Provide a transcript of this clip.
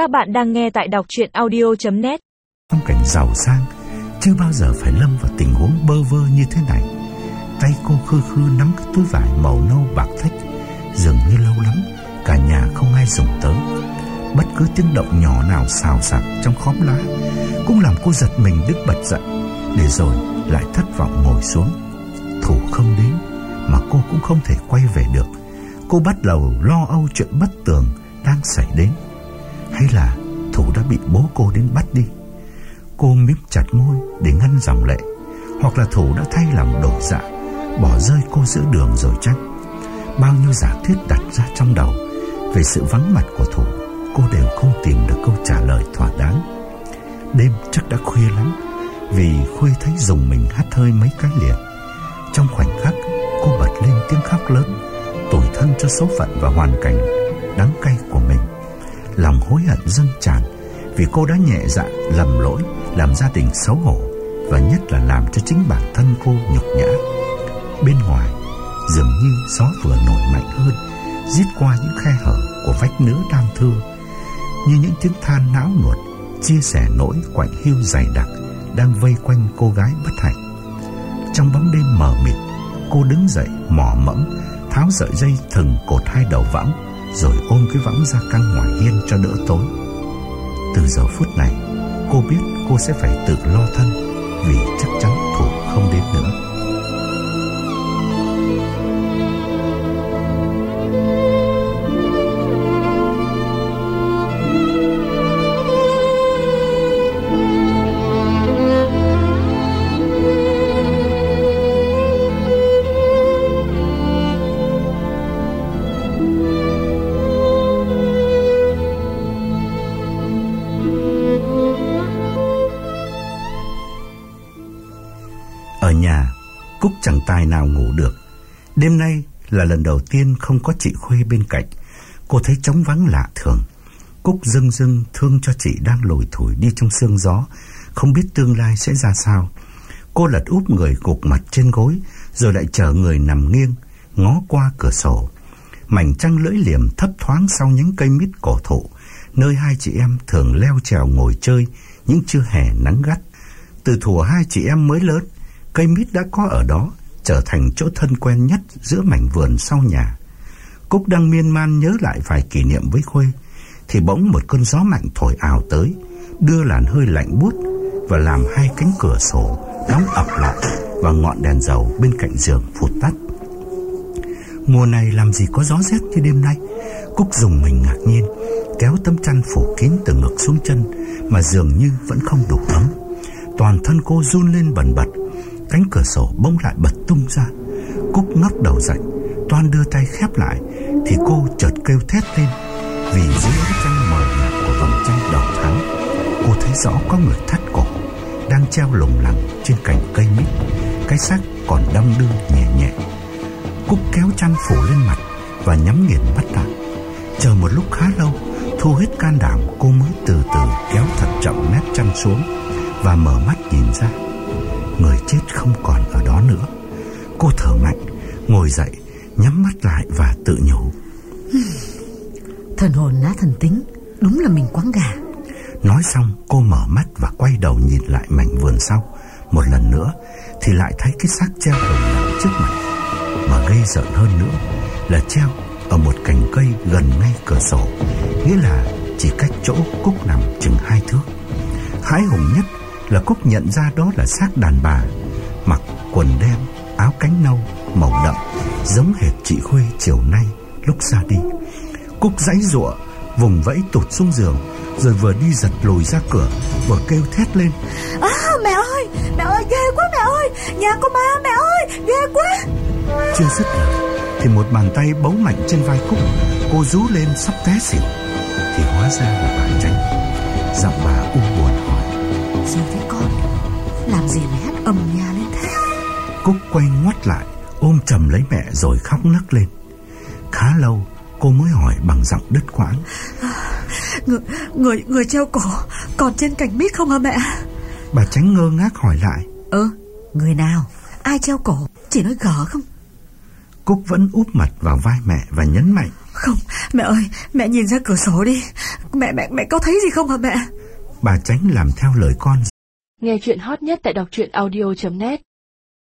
Các bạn đang nghe tại đọc chuyện audio.net Trong cảnh giàu sang, Chưa bao giờ phải lâm vào tình huống bơ vơ như thế này. Tay cô khư khư nắm cái túi vải màu nâu bạc thách Dường như lâu lắm, Cả nhà không ai dùng tới. Bất cứ tiếng động nhỏ nào xào xạc trong khóm lá Cũng làm cô giật mình đứt bật dậy, Để rồi lại thất vọng ngồi xuống. Thủ không đến Mà cô cũng không thể quay về được. Cô bắt đầu lo âu chuyện bất tường Đang xảy đến hay là Thủ đã bị bố cô đến bắt đi? Cô miếm chặt môi để ngăn dòng lệ. Hoặc là Thủ đã thay lòng đổi dạ Bỏ rơi cô giữa đường rồi chắc Bao nhiêu giả thuyết đặt ra trong đầu Về sự vắng mặt của Thủ, Cô đều không tìm được câu trả lời thỏa đáng. Đêm chắc đã khuya lắm, Vì Khuê thấy dùng mình hắt hơi mấy cái liền. Trong khoảnh khắc, Cô bật lên tiếng khóc lớn, Tủi thân cho số phận và hoàn cảnh Đắng cay của mình. Lòng hối hận dâng tràn Vì cô đã nhẹ dạ lầm lỗi, Làm gia đình xấu hổ Và nhất là làm cho chính bản thân cô nhục nhã. Bên ngoài, Dường như gió vừa nổi mạnh hơn Giết qua những khe hở Của vách nứa đang thưa. Như những tiếng than não nuột, Chia sẻ nỗi quạnh hiu dày đặc Đang vây quanh cô gái bất hạnh. Trong bóng đêm mờ mịt, Cô đứng dậy mò mẫm, Tháo sợi dây thừng cột hai đầu võng rồi ôm cái võng ra căng ngoài hiên cho đỡ tối Từ giờ phút này, Cô biết cô sẽ phải tự lo thân Vì chắc chắn Thủ không đến nữa. Ở nhà, Cúc chẳng tài nào ngủ được. Đêm nay là lần đầu tiên không có chị Khuê bên cạnh. Cô thấy trống vắng lạ thường. Cúc dưng dưng thương cho chị đang lủi thủi đi trong sương gió. Không biết tương lai sẽ ra sao. Cô lật úp người gục mặt trên gối, Rồi lại chở người nằm nghiêng, Ngó qua cửa sổ. Mảnh trăng lưỡi liềm thấp thoáng sau những cây mít cổ thụ, Nơi hai chị em thường leo trèo ngồi chơi Những trưa hè nắng gắt. Từ thủa hai chị em mới lớn Cây mít đã có ở đó, Trở thành chỗ thân quen nhất Giữa mảnh vườn sau nhà. Cúc đang miên man nhớ lại vài kỷ niệm với Khuê, Thì bỗng một cơn gió mạnh thổi ảo tới, Đưa làn hơi lạnh buốt Và làm hai cánh cửa sổ Đóng ập lại Và ngọn đèn dầu bên cạnh giường phụt tắt. Mùa này làm gì có gió rét như đêm nay? Cúc dùng mình ngạc nhiên, Kéo tấm chăn phủ kín từ ngực xuống chân Mà dường như vẫn không đủ ấm. Toàn thân cô run lên bần bật Cánh cửa sổ bỗng lại bật tung ra. Cúc ngóc đầu dậy, Toan đưa tay khép lại, Thì cô chợt kêu thét lên. Vì dưới ánh trăng mờ nhạt của vầng trăng đầu tháng, Cô thấy rõ có người thắt cổ, Đang treo lủng lẳng trên cành cây mít. Cái xác còn đâm đưa nhẹ nhẹ. Cúc kéo chăn phủ lên mặt Và nhắm nghiền mắt lại. Chờ một lúc khá lâu, Thu hết can đảm, cô mới từ từ kéo thật chậm mép chăn xuống Và mở mắt nhìn ra. Người chết không còn ở đó nữa. Cô thở mạnh Ngồi dậy Nhắm mắt lại và tự nhủ. Thần hồn nát thần tính Đúng là mình quáng gà. Nói xong cô mở mắt và quay đầu nhìn lại mảnh vườn sau. Một lần nữa Thì lại thấy cái xác treo đồng nằm trước mặt. Mà gây giận hơn nữa Là treo ở một cành cây gần ngay cửa sổ. Nghĩa là chỉ cách chỗ Cúc nằm chừng hai thước. Hái hùng nhất là Cúc nhận ra đó là xác đàn bà Mặc quần đen, áo cánh nâu, màu đậm Giống hệt chị Khuê chiều nay lúc ra đi. Cúc giãy giụa vùng vẫy tụt xuống giường Rồi vừa đi giật lùi ra cửa Vừa kêu thét lên. À mẹ ơi, mẹ ơi ghê quá mẹ ơi Nhà có ma mẹ ơi, ghê quá. Chưa dứt lời Thì một bàn tay bấu mạnh trên vai Cúc Cô rú lên sắp té xỉu Thì hóa ra là bà Tránh Giọng bà u buồn Sao thế con? Làm gì mà hét ầm nhà lên thế? Cúc quay ngoắt lại Ôm chầm lấy mẹ rồi khóc nấc lên. Khá lâu cô mới hỏi bằng giọng đứt quãng. Người, người, người treo cổ Còn trên cành mít không hả mẹ? Bà Tránh ngơ ngác hỏi lại. Ừ Người nào? Ai treo cổ? Chỉ nói gở không? Cúc vẫn úp mặt vào vai mẹ và nhấn mạnh. Không mẹ ơi Mẹ nhìn ra cửa sổ đi. Mẹ mẹ mẹ có thấy gì không hả mẹ Bà tránh làm theo lời con. Nghe chuyện hot nhất tại đọc truyện audio.net